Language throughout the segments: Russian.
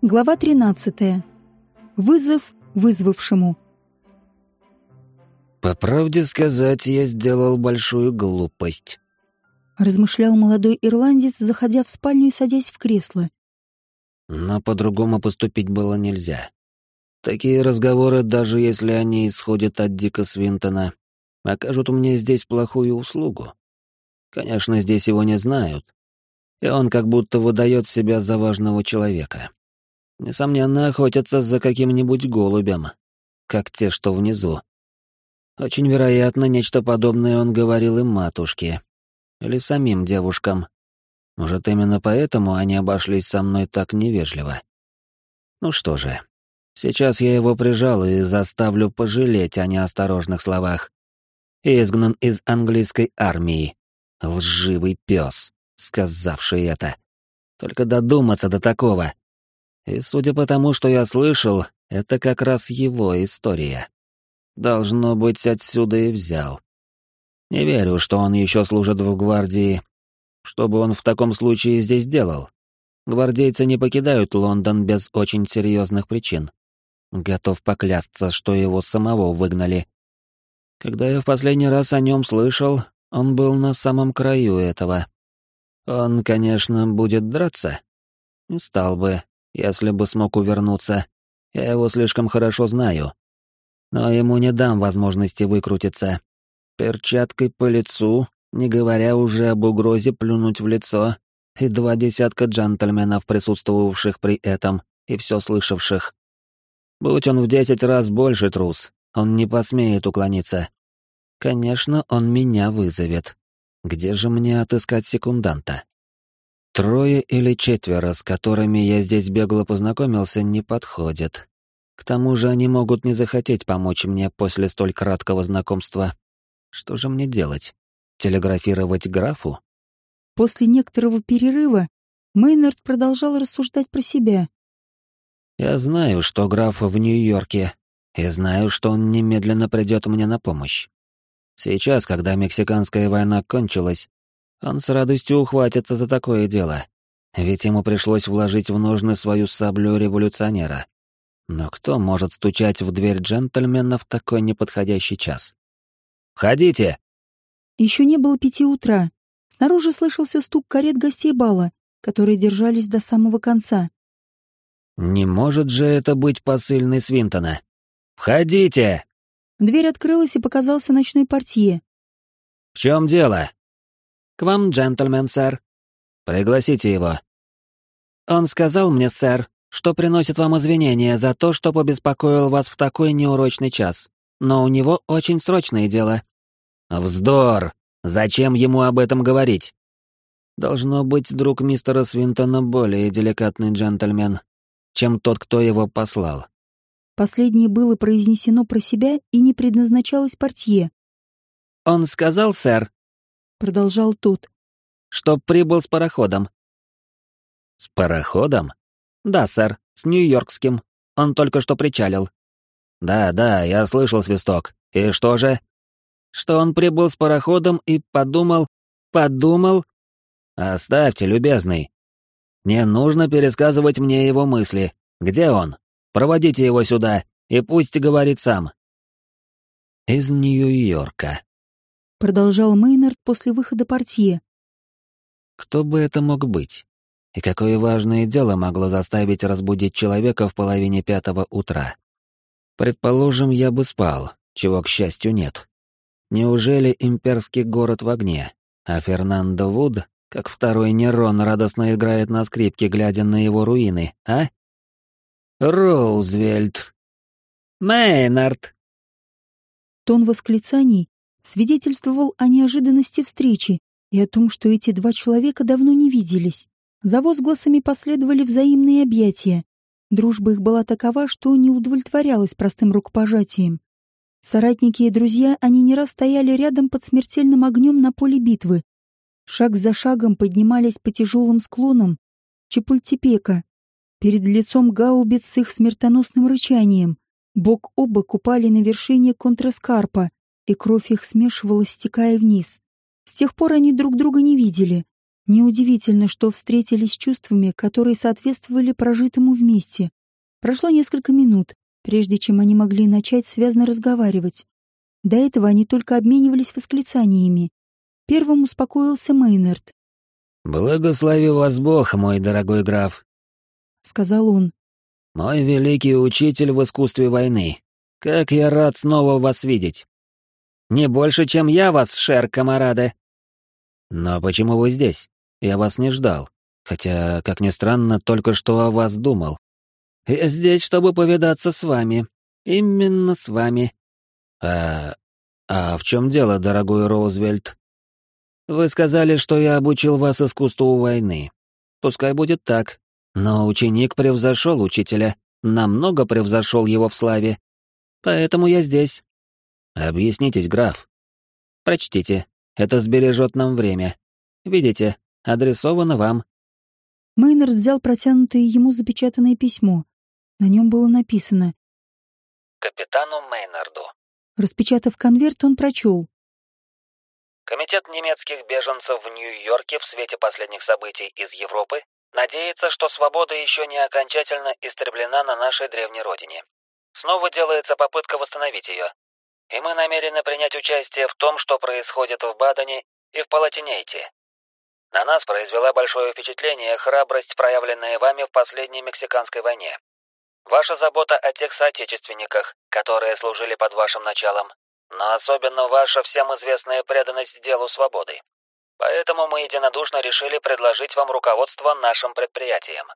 Глава 13. Вызов вызвавшему. «По правде сказать, я сделал большую глупость», — размышлял молодой ирландец, заходя в спальню и садясь в кресло. «Но по-другому поступить было нельзя. Такие разговоры, даже если они исходят от Дика Свинтона, окажут мне здесь плохую услугу. Конечно, здесь его не знают, и он как будто выдает себя за важного человека. Несомненно, охотятся за каким-нибудь голубем, как те, что внизу. Очень вероятно, нечто подобное он говорил им матушке. Или самим девушкам. Может, именно поэтому они обошлись со мной так невежливо. Ну что же, сейчас я его прижал и заставлю пожалеть о неосторожных словах. Изгнан из английской армии. Лживый пес, сказавший это. Только додуматься до такого. И судя по тому, что я слышал, это как раз его история. Должно быть, отсюда и взял. Не верю, что он еще служит в гвардии. Что бы он в таком случае здесь делал? Гвардейцы не покидают Лондон без очень серьезных причин. Готов поклясться, что его самого выгнали. Когда я в последний раз о нем слышал, он был на самом краю этого. Он, конечно, будет драться. Не стал бы, если бы смог увернуться. Я его слишком хорошо знаю. Но ему не дам возможности выкрутиться. Перчаткой по лицу, не говоря уже об угрозе плюнуть в лицо, и два десятка джентльменов, присутствовавших при этом и все слышавших. Будь он в десять раз больше трус, он не посмеет уклониться. Конечно, он меня вызовет. Где же мне отыскать секунданта? Трое или четверо, с которыми я здесь бегло познакомился, не подходят. К тому же они могут не захотеть помочь мне после столь краткого знакомства. Что же мне делать? Телеграфировать графу? После некоторого перерыва Мейнард продолжал рассуждать про себя. Я знаю, что граф в Нью-Йорке, и знаю, что он немедленно придет мне на помощь. Сейчас, когда мексиканская война кончилась, он с радостью ухватится за такое дело, ведь ему пришлось вложить в ножны свою саблю революционера. Но кто может стучать в дверь джентльмена в такой неподходящий час? «Входите!» Еще не было пяти утра. Снаружи слышался стук карет гостей бала, которые держались до самого конца. «Не может же это быть посыльный Свинтона! Входите!» Дверь открылась, и показался ночной портье. «В чем дело?» «К вам, джентльмен, сэр». «Пригласите его». «Он сказал мне, сэр, что приносит вам извинения за то, что побеспокоил вас в такой неурочный час. Но у него очень срочное дело». «Вздор! Зачем ему об этом говорить?» «Должно быть, друг мистера Свинтона более деликатный джентльмен, чем тот, кто его послал». Последнее было произнесено про себя и не предназначалось портье. «Он сказал, сэр, продолжал тот. Что прибыл с пароходом. С пароходом? Да, сэр, с Нью-Йоркским. Он только что причалил. Да, да, я слышал свисток. И что же? Что он прибыл с пароходом и подумал, подумал... Оставьте, любезный. Не нужно пересказывать мне его мысли. Где он? Проводите его сюда, и пусть говорит сам. Из Нью-Йорка продолжал Мейнард после выхода портье. Кто бы это мог быть? И какое важное дело могло заставить разбудить человека в половине пятого утра? Предположим, я бы спал, чего, к счастью, нет. Неужели имперский город в огне, а Фернандо Вуд, как второй Нерон, радостно играет на скрипке, глядя на его руины, а? Роузвельт. Мейнард. Тон восклицаний свидетельствовал о неожиданности встречи и о том, что эти два человека давно не виделись. За возгласами последовали взаимные объятия. Дружба их была такова, что не удовлетворялась простым рукопожатием. Соратники и друзья, они не раз стояли рядом под смертельным огнем на поле битвы. Шаг за шагом поднимались по тяжелым склонам Чепультепека. Перед лицом гаубиц с их смертоносным рычанием. Бок о бок упали на вершине контраскарпа, и кровь их смешивалась, стекая вниз. С тех пор они друг друга не видели. Неудивительно, что встретились чувствами, которые соответствовали прожитому вместе. Прошло несколько минут, прежде чем они могли начать связно разговаривать. До этого они только обменивались восклицаниями. Первым успокоился Мейнард. «Благослови вас Бог, мой дорогой граф», — сказал он. «Мой великий учитель в искусстве войны. Как я рад снова вас видеть». «Не больше, чем я вас, шер, камарады». «Но почему вы здесь? Я вас не ждал. Хотя, как ни странно, только что о вас думал. Я здесь, чтобы повидаться с вами. Именно с вами. А... а в чем дело, дорогой Роузвельд? Вы сказали, что я обучил вас искусству войны. Пускай будет так. Но ученик превзошел учителя, намного превзошел его в славе. Поэтому я здесь. Объяснитесь, граф. Прочтите. Это сбережет нам время. Видите, адресовано вам. Мейнард взял протянутое ему запечатанное письмо. На нем было написано «Капитану Мейнарду». Распечатав конверт, он прочел. Комитет немецких беженцев в Нью-Йорке в свете последних событий из Европы надеется, что свобода еще не окончательно истреблена на нашей древней родине. Снова делается попытка восстановить ее. И мы намерены принять участие в том, что происходит в Бадене и в Палатинейте. На нас произвела большое впечатление храбрость, проявленная вами в последней мексиканской войне. Ваша забота о тех соотечественниках, которые служили под вашим началом, но особенно ваша всем известная преданность делу свободы. Поэтому мы единодушно решили предложить вам руководство нашим предприятием.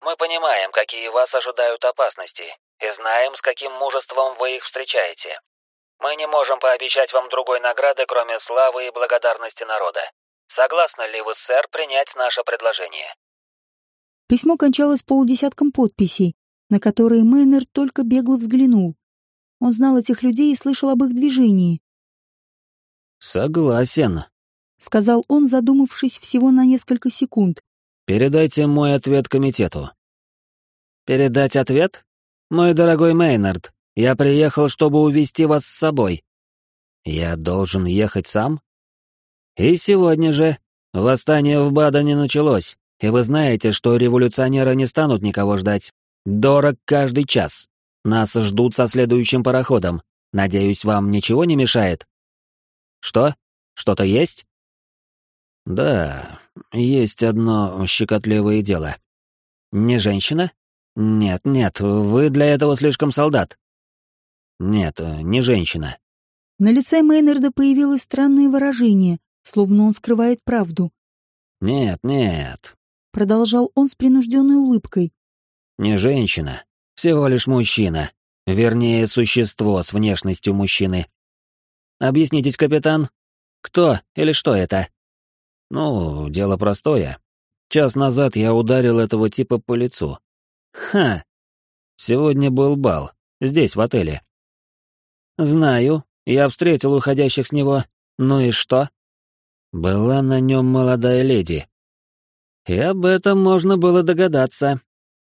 Мы понимаем, какие вас ожидают опасности, и знаем, с каким мужеством вы их встречаете. Мы не можем пообещать вам другой награды, кроме славы и благодарности народа. Согласны ли вы, сэр, принять наше предложение? Письмо кончалось полудесятком подписей, на которые Мейнер только бегло взглянул. Он знал этих людей и слышал об их движении. «Согласен», — сказал он, задумавшись всего на несколько секунд. «Передайте мой ответ комитету». «Передать ответ? Мой дорогой Мейнард, я приехал, чтобы увести вас с собой». «Я должен ехать сам?» «И сегодня же. Восстание в Бадане началось, и вы знаете, что революционеры не станут никого ждать. Дорог каждый час. Нас ждут со следующим пароходом. Надеюсь, вам ничего не мешает? Что? Что-то есть? Да, есть одно щекотливое дело. Не женщина? Нет, нет, вы для этого слишком солдат. Нет, не женщина. На лице Мейнарда появилось странное выражение, словно он скрывает правду. Нет, нет. Продолжал он с принужденной улыбкой. Не женщина, всего лишь мужчина. Вернее, существо с внешностью мужчины. Объяснитесь, капитан, кто или что это? Ну, дело простое. Час назад я ударил этого типа по лицу. Ха. Сегодня был бал, здесь, в отеле. Знаю, я встретил уходящих с него. Ну и что? Была на нем молодая леди. И об этом можно было догадаться.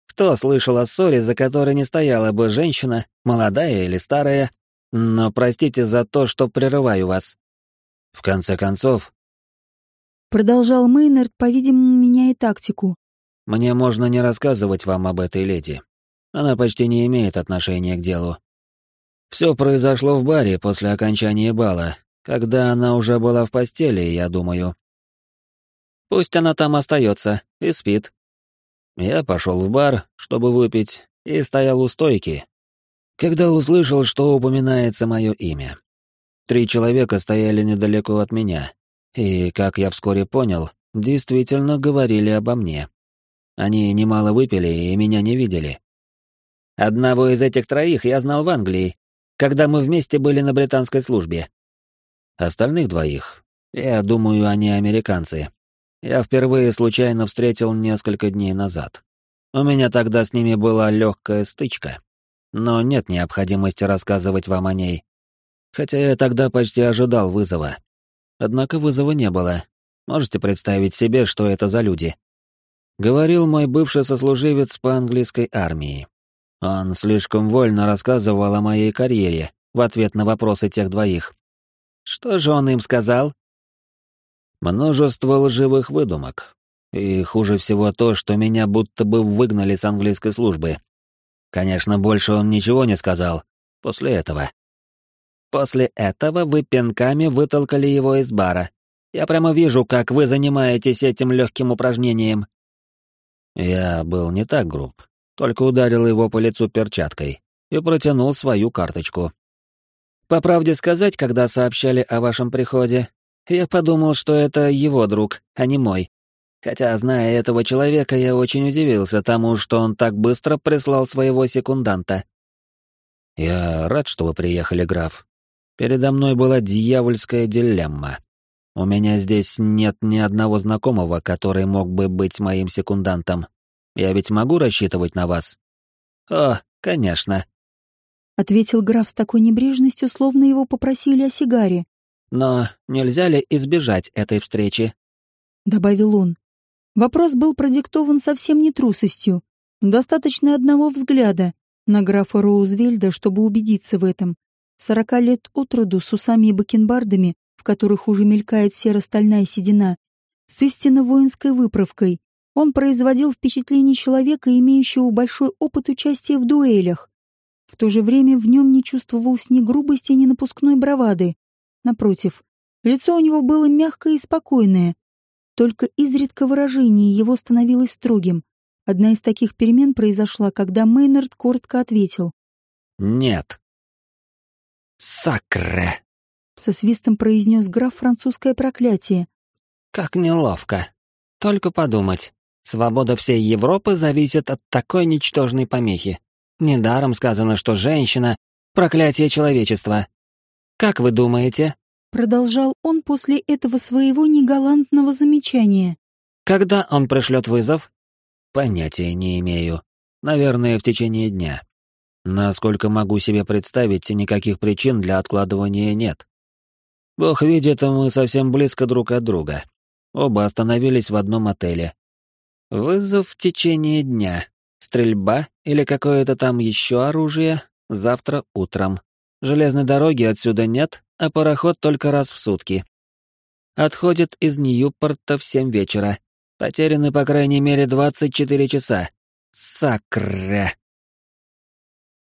Кто слышал о ссоре, за которой не стояла бы женщина, молодая или старая? Но простите за то, что прерываю вас. В конце концов... Продолжал Мейнард, по-видимому, меняя тактику. Мне можно не рассказывать вам об этой леди. Она почти не имеет отношения к делу. Все произошло в баре после окончания бала, когда она уже была в постели, я думаю. Пусть она там остается и спит. Я пошел в бар, чтобы выпить, и стоял у стойки, когда услышал, что упоминается мое имя. Три человека стояли недалеко от меня, и, как я вскоре понял, действительно говорили обо мне. Они немало выпили и меня не видели. Одного из этих троих я знал в Англии, когда мы вместе были на британской службе. Остальных двоих, я думаю, они американцы, я впервые случайно встретил несколько дней назад. У меня тогда с ними была легкая стычка. Но нет необходимости рассказывать вам о ней. Хотя я тогда почти ожидал вызова. Однако вызова не было. Можете представить себе, что это за люди? Говорил мой бывший сослуживец по английской армии. Он слишком вольно рассказывал о моей карьере в ответ на вопросы тех двоих. Что же он им сказал? Множество лживых выдумок. И хуже всего то, что меня будто бы выгнали с английской службы. Конечно, больше он ничего не сказал после этого. После этого вы пинками вытолкали его из бара. Я прямо вижу, как вы занимаетесь этим легким упражнением. Я был не так груб, только ударил его по лицу перчаткой и протянул свою карточку. По правде сказать, когда сообщали о вашем приходе, я подумал, что это его друг, а не мой. Хотя, зная этого человека, я очень удивился тому, что он так быстро прислал своего секунданта. «Я рад, что вы приехали, граф. Передо мной была дьявольская дилемма. У меня здесь нет ни одного знакомого, который мог бы быть моим секундантом. Я ведь могу рассчитывать на вас?» «О, конечно», — ответил граф с такой небрежностью, словно его попросили о сигаре. «Но нельзя ли избежать этой встречи?» — добавил он. Вопрос был продиктован совсем не трусостью. Достаточно одного взгляда на графа Роузвельда, чтобы убедиться в этом. Сорока лет от роду с усами и бакенбардами, в которых уже мелькает серо-стальная седина, с истинно воинской выправкой, он производил впечатление человека, имеющего большой опыт участия в дуэлях. В то же время в нем не чувствовалось ни грубости, ни напускной бравады. Напротив, лицо у него было мягкое и спокойное, только изредка выражение его становилось строгим. Одна из таких перемен произошла, когда Мейнард коротко ответил. «Нет». «Сакре!» — со свистом произнес граф французское проклятие. «Как неловко. Только подумать. Свобода всей Европы зависит от такой ничтожной помехи. Недаром сказано, что женщина — проклятие человечества. Как вы думаете, Продолжал он после этого своего негалантного замечания. «Когда он пришлет вызов?» «Понятия не имею. Наверное, в течение дня. Насколько могу себе представить, никаких причин для откладывания нет. Бог видит, мы совсем близко друг от друга. Оба остановились в одном отеле. Вызов в течение дня. Стрельба или какое-то там еще оружие завтра утром. Железной дороги отсюда нет, а пароход только раз в сутки. Отходит из Ньюпорта в семь вечера. Потеряны по крайней мере 24 часа. Сакре.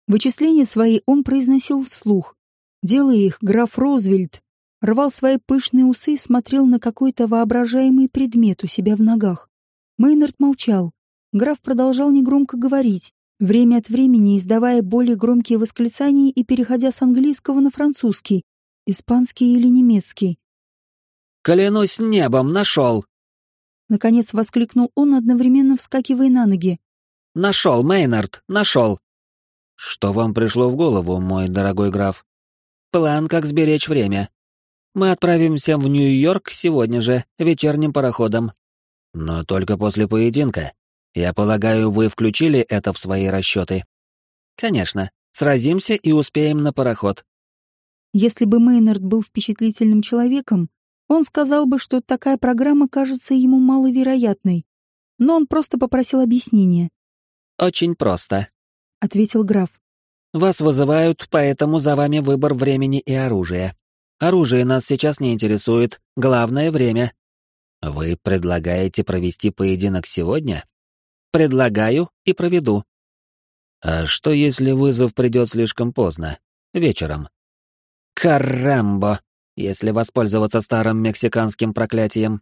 Вычисления свои он произносил вслух. Делая их, граф Розвельд рвал свои пышные усы и смотрел на какой-то воображаемый предмет у себя в ногах. Мейнард молчал. Граф продолжал негромко говорить, время от времени издавая более громкие восклицания и переходя с английского на французский, Испанский или немецкий? «Клянусь небом, нашел!» Наконец воскликнул он, одновременно вскакивая на ноги. «Нашел, Мейнард, нашел!» «Что вам пришло в голову, мой дорогой граф?» «План, как сберечь время. Мы отправимся в Нью-Йорк сегодня же, вечерним пароходом». «Но только после поединка. Я полагаю, вы включили это в свои расчеты?» «Конечно. Сразимся и успеем на пароход. Если бы Мейнард был впечатлительным человеком, он сказал бы, что такая программа кажется ему маловероятной. Но он просто попросил объяснения. «Очень просто», — ответил граф. «Вас вызывают, поэтому за вами выбор времени и оружия. Оружие нас сейчас не интересует, главное — время». «Вы предлагаете провести поединок сегодня?» «Предлагаю и проведу». «А что, если вызов придет слишком поздно, вечером?» Карамбо, если воспользоваться старым мексиканским проклятием.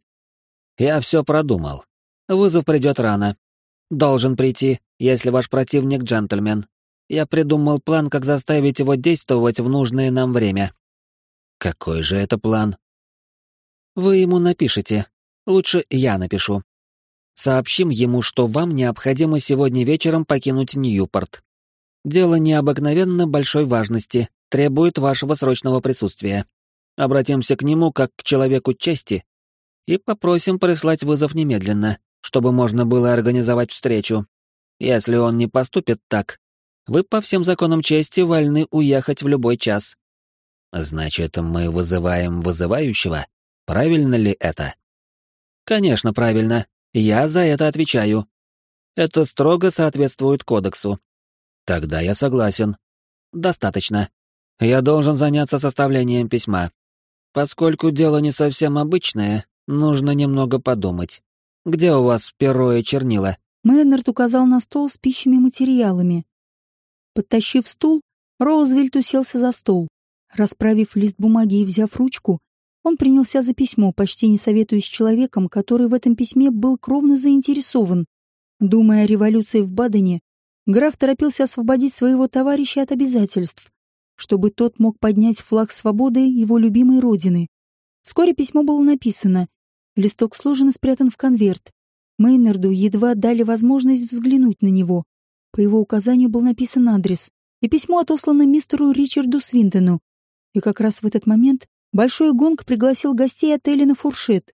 Я все продумал. Вызов придет рано. Должен прийти, если ваш противник джентльмен. Я придумал план, как заставить его действовать в нужное нам время. Какой же это план? Вы ему напишите. Лучше я напишу. Сообщим ему, что вам необходимо сегодня вечером покинуть Ньюпорт. Дело необыкновенно большой важности, требует вашего срочного присутствия. Обратимся к нему как к человеку чести и попросим прислать вызов немедленно, чтобы можно было организовать встречу. Если он не поступит так, вы по всем законам чести вольны уехать в любой час. Значит, мы вызываем вызывающего? Правильно ли это? Конечно, правильно. Я за это отвечаю. Это строго соответствует кодексу. Тогда я согласен. Достаточно. Я должен заняться составлением письма. Поскольку дело не совсем обычное, нужно немного подумать. Где у вас перо и чернила?» Мэннерт указал на стол с пищими материалами. Подтащив стул, Роузвельт уселся за стол. Расправив лист бумаги и взяв ручку, он принялся за письмо, почти не советуясь с человеком, который в этом письме был кровно заинтересован. Думая о революции в Бадене, граф торопился освободить своего товарища от обязательств, чтобы тот мог поднять флаг свободы его любимой родины. Вскоре письмо было написано. Листок сложен и спрятан в конверт. Мейнарду едва дали возможность взглянуть на него. По его указанию был написан адрес, и письмо отослано мистеру Ричарду Свинтону. И как раз в этот момент Большой гонг пригласил гостей отеля на фуршет.